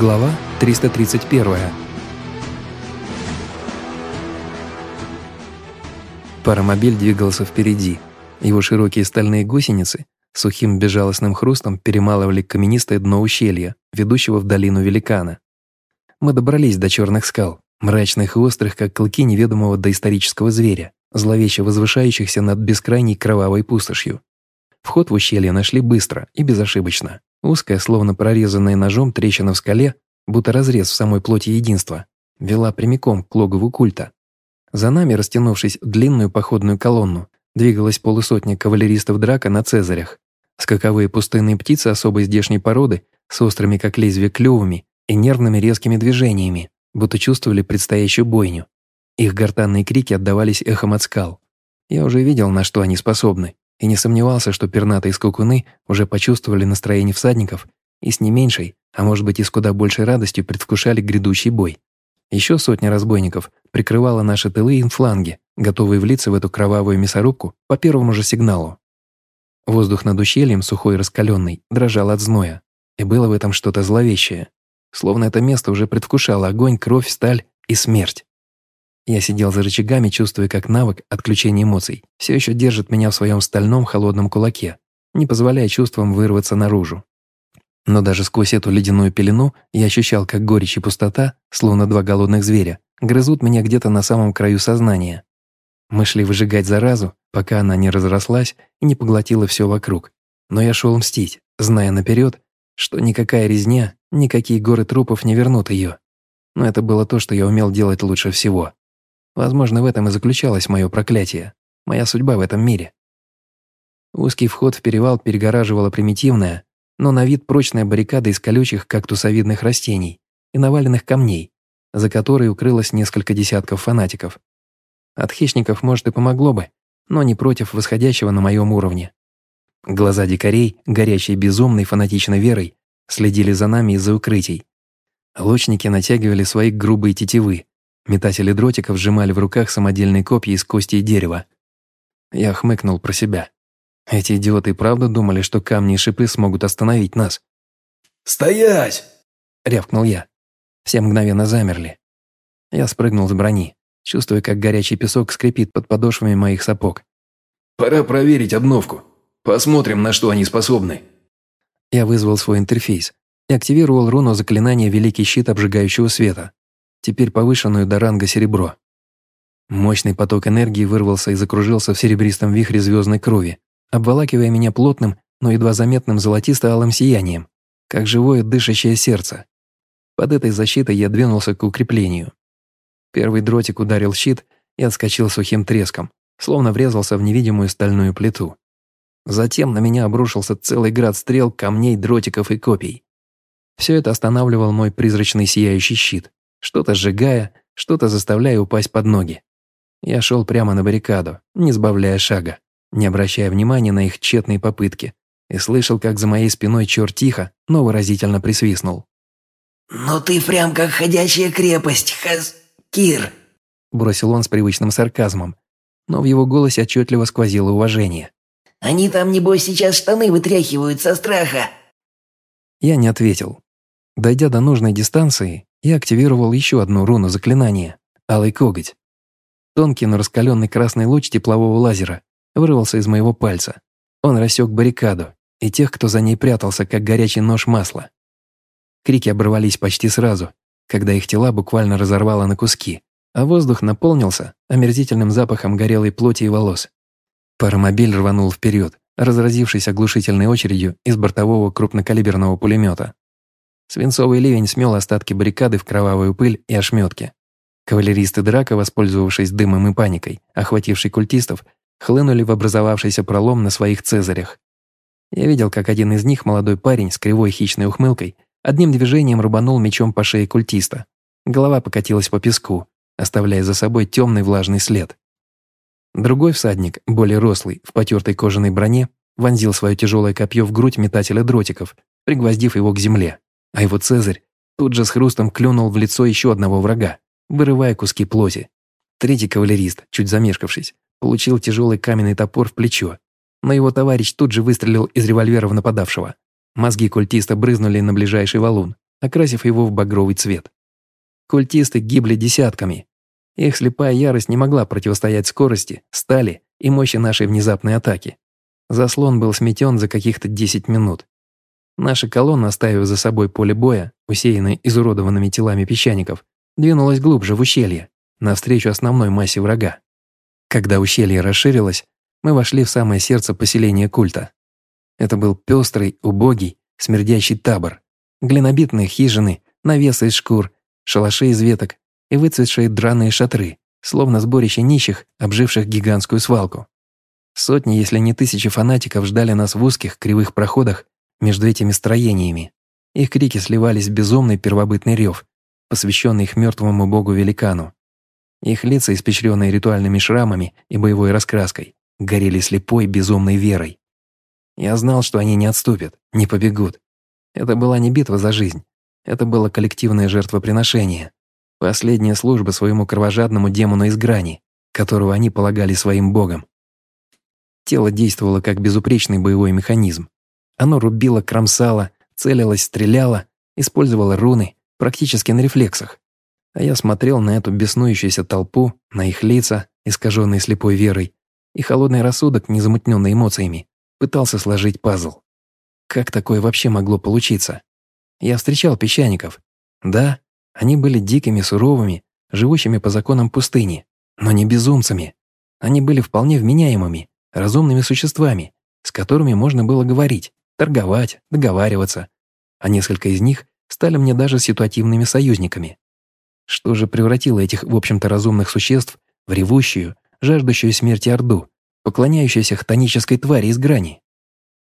Глава 331. Паромобиль двигался впереди. Его широкие стальные гусеницы сухим безжалостным хрустом перемалывали каменистое дно ущелья, ведущего в долину великана. Мы добрались до черных скал, мрачных и острых, как клыки неведомого доисторического зверя, зловеще возвышающихся над бескрайней кровавой пустошью. Вход в ущелье нашли быстро и безошибочно. Узкая, словно прорезанная ножом трещина в скале, будто разрез в самой плоти единства, вела прямиком к логову культа. За нами, растянувшись в длинную походную колонну, двигалась полусотня кавалеристов драка на цезарях. Скаковые пустынные птицы особой здешней породы с острыми, как лезвие, клювами и нервными резкими движениями, будто чувствовали предстоящую бойню. Их гортанные крики отдавались эхом от скал. Я уже видел, на что они способны и не сомневался, что пернатые скукуны уже почувствовали настроение всадников и с не меньшей, а может быть и с куда большей радостью предвкушали грядущий бой. Еще сотня разбойников прикрывала наши тылы и фланги, готовые влиться в эту кровавую мясорубку по первому же сигналу. Воздух над ущельем, сухой и раскаленный, дрожал от зноя, и было в этом что-то зловещее. Словно это место уже предвкушало огонь, кровь, сталь и смерть. Я сидел за рычагами, чувствуя, как навык отключения эмоций все еще держит меня в своем стальном холодном кулаке, не позволяя чувствам вырваться наружу. Но даже сквозь эту ледяную пелену я ощущал, как горечь и пустота, словно два голодных зверя, грызут меня где-то на самом краю сознания. Мы шли выжигать заразу, пока она не разрослась и не поглотила все вокруг. Но я шел мстить, зная наперед, что никакая резня, никакие горы трупов не вернут ее. Но это было то, что я умел делать лучше всего. Возможно, в этом и заключалось мое проклятие, моя судьба в этом мире. Узкий вход в перевал перегораживала примитивная, но на вид прочная баррикада из колючих кактусовидных растений и наваленных камней, за которой укрылось несколько десятков фанатиков. От хищников, может, и помогло бы, но не против восходящего на моем уровне. Глаза дикарей, горящие безумной фанатичной верой, следили за нами из-за укрытий. Лучники натягивали свои грубые тетивы, Метатели дротиков сжимали в руках самодельные копья из кости и дерева. Я хмыкнул про себя. Эти идиоты правда думали, что камни и шипы смогут остановить нас? «Стоять!» — рявкнул я. Все мгновенно замерли. Я спрыгнул с брони, чувствуя, как горячий песок скрипит под подошвами моих сапог. «Пора проверить обновку. Посмотрим, на что они способны». Я вызвал свой интерфейс и активировал руну заклинания «Великий щит обжигающего света» теперь повышенную до ранга серебро. Мощный поток энергии вырвался и закружился в серебристом вихре звездной крови, обволакивая меня плотным, но едва заметным золотисто-алым сиянием, как живое дышащее сердце. Под этой защитой я двинулся к укреплению. Первый дротик ударил щит и отскочил сухим треском, словно врезался в невидимую стальную плиту. Затем на меня обрушился целый град стрел, камней, дротиков и копий. Все это останавливал мой призрачный сияющий щит что-то сжигая, что-то заставляя упасть под ноги. Я шел прямо на баррикаду, не сбавляя шага, не обращая внимания на их тщетные попытки, и слышал, как за моей спиной черт тихо, но выразительно присвистнул. «Ну ты прям как ходячая крепость, Хаз... Кир!» Бросил он с привычным сарказмом, но в его голосе отчетливо сквозило уважение. «Они там, небось, сейчас штаны вытряхивают со страха!» Я не ответил. Дойдя до нужной дистанции, я активировал еще одну руну заклинания – Алый коготь. Тонкий, но раскаленный красный луч теплового лазера вырвался из моего пальца. Он рассек баррикаду и тех, кто за ней прятался, как горячий нож масла. Крики оборвались почти сразу, когда их тела буквально разорвало на куски, а воздух наполнился омерзительным запахом горелой плоти и волос. Паромобиль рванул вперед, разразившись оглушительной очередью из бортового крупнокалиберного пулемета. Свинцовый ливень смел остатки баррикады в кровавую пыль и ошметки. Кавалеристы драка, воспользовавшись дымом и паникой, охватившей культистов, хлынули в образовавшийся пролом на своих цезарях. Я видел, как один из них, молодой парень с кривой хищной ухмылкой, одним движением рубанул мечом по шее культиста. Голова покатилась по песку, оставляя за собой темный влажный след. Другой всадник, более рослый, в потертой кожаной броне, вонзил свое тяжелое копье в грудь метателя дротиков, пригвоздив его к земле. А его Цезарь тут же с хрустом клюнул в лицо еще одного врага, вырывая куски плоти. Третий кавалерист, чуть замешкавшись, получил тяжелый каменный топор в плечо, но его товарищ тут же выстрелил из револьвера в нападавшего. Мозги культиста брызнули на ближайший валун, окрасив его в багровый цвет. Культисты гибли десятками. Их слепая ярость не могла противостоять скорости, стали и мощи нашей внезапной атаки. Заслон был сметен за каких-то 10 минут. Наша колонна, оставив за собой поле боя, усеянное изуродованными телами песчаников, двинулась глубже в ущелье, навстречу основной массе врага. Когда ущелье расширилось, мы вошли в самое сердце поселения культа. Это был пестрый, убогий, смердящий табор. Глинобитные хижины, навесы из шкур, шалаши из веток и выцветшие драные шатры, словно сборище нищих, обживших гигантскую свалку. Сотни, если не тысячи фанатиков ждали нас в узких, кривых проходах между этими строениями. Их крики сливались в безумный первобытный рев, посвященный их мертвому богу-великану. Их лица, испещренные ритуальными шрамами и боевой раскраской, горели слепой безумной верой. Я знал, что они не отступят, не побегут. Это была не битва за жизнь. Это было коллективное жертвоприношение. Последняя служба своему кровожадному демону из грани, которого они полагали своим богом. Тело действовало как безупречный боевой механизм. Оно рубило, кромсало, целилось, стреляло, использовало руны, практически на рефлексах. А я смотрел на эту беснующуюся толпу, на их лица, искаженные слепой верой, и холодный рассудок, незамутненный эмоциями, пытался сложить пазл. Как такое вообще могло получиться? Я встречал песчаников. Да, они были дикими, суровыми, живущими по законам пустыни, но не безумцами. Они были вполне вменяемыми, разумными существами, с которыми можно было говорить, торговать, договариваться. А несколько из них стали мне даже ситуативными союзниками. Что же превратило этих, в общем-то, разумных существ в ревущую, жаждущую смерти Орду, поклоняющуюся хтонической твари из грани.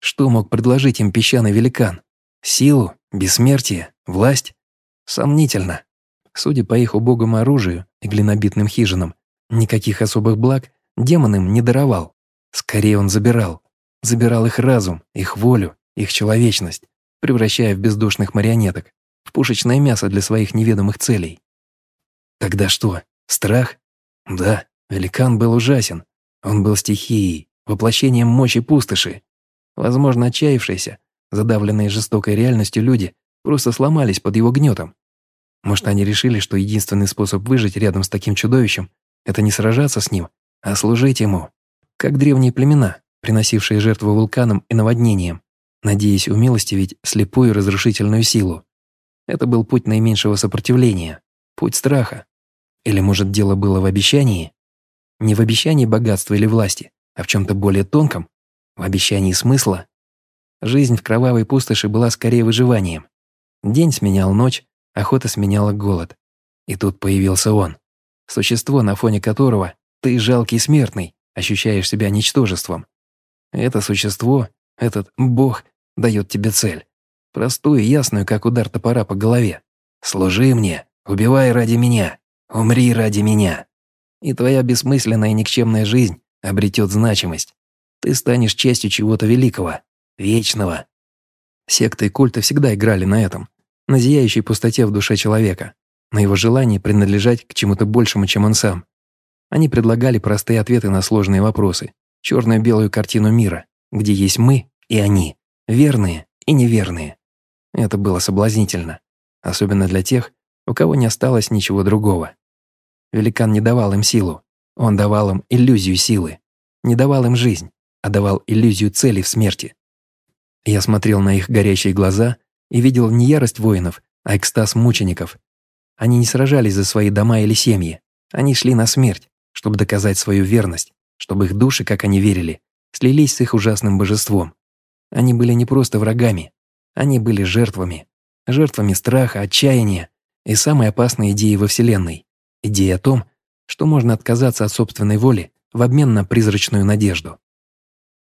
Что мог предложить им песчаный великан? Силу, бессмертие, власть? Сомнительно. Судя по их убогому оружию и глинобитным хижинам, никаких особых благ демон им не даровал. Скорее он забирал. Забирал их разум, их волю, их человечность, превращая в бездушных марионеток, в пушечное мясо для своих неведомых целей. Тогда что, страх? Да, великан был ужасен, он был стихией, воплощением мощи пустоши. Возможно, отчаявшиеся, задавленные жестокой реальностью люди просто сломались под его гнетом. Может, они решили, что единственный способ выжить рядом с таким чудовищем – это не сражаться с ним, а служить ему. Как древние племена, приносившие жертву вулканам и наводнениям, надеясь умилостивить слепую разрушительную силу. Это был путь наименьшего сопротивления, путь страха. Или, может, дело было в обещании? Не в обещании богатства или власти, а в чем-то более тонком, в обещании смысла. Жизнь в кровавой пустоши была скорее выживанием. День сменял ночь, охота сменяла голод. И тут появился он. Существо, на фоне которого ты, жалкий смертный, ощущаешь себя ничтожеством. Это существо, этот бог, дает тебе цель. Простую и ясную, как удар топора по голове. «Служи мне, убивай ради меня, умри ради меня» и твоя бессмысленная и никчемная жизнь обретет значимость. Ты станешь частью чего-то великого, вечного. Секты и культы всегда играли на этом, на зияющей пустоте в душе человека, на его желании принадлежать к чему-то большему, чем он сам. Они предлагали простые ответы на сложные вопросы, черно-белую картину мира, где есть мы и они, верные и неверные. Это было соблазнительно, особенно для тех, у кого не осталось ничего другого. Великан не давал им силу. Он давал им иллюзию силы. Не давал им жизнь, а давал иллюзию цели в смерти. Я смотрел на их горящие глаза и видел не ярость воинов, а экстаз мучеников. Они не сражались за свои дома или семьи. Они шли на смерть, чтобы доказать свою верность, чтобы их души, как они верили, слились с их ужасным божеством. Они были не просто врагами, они были жертвами. Жертвами страха, отчаяния и самой опасной идеи во Вселенной Идея о том, что можно отказаться от собственной воли в обмен на призрачную надежду.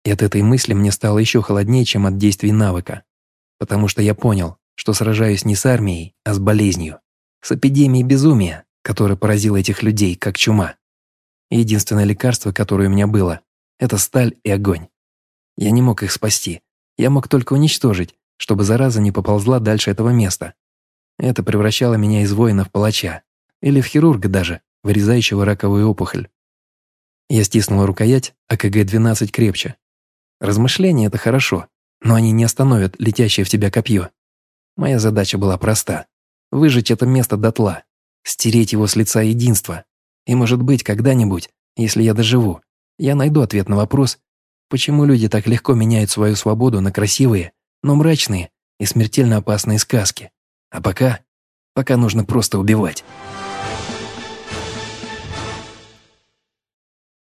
И от этой мысли мне стало еще холоднее, чем от действий навыка, потому что я понял, что сражаюсь не с армией, а с болезнью, с эпидемией безумия, которая поразила этих людей, как чума. Единственное лекарство, которое у меня было, это сталь и огонь. Я не мог их спасти, я мог только уничтожить, чтобы зараза не поползла дальше этого места. Это превращало меня из воина в палача, или в хирурга даже, вырезающего раковую опухоль. Я стиснул рукоять, а КГ-12 крепче. Размышления — это хорошо, но они не остановят летящее в тебя копье. Моя задача была проста – выжечь это место дотла, стереть его с лица единства. И, может быть, когда-нибудь, если я доживу, я найду ответ на вопрос, почему люди так легко меняют свою свободу на красивые, но мрачные и смертельно опасные сказки. А пока, пока нужно просто убивать.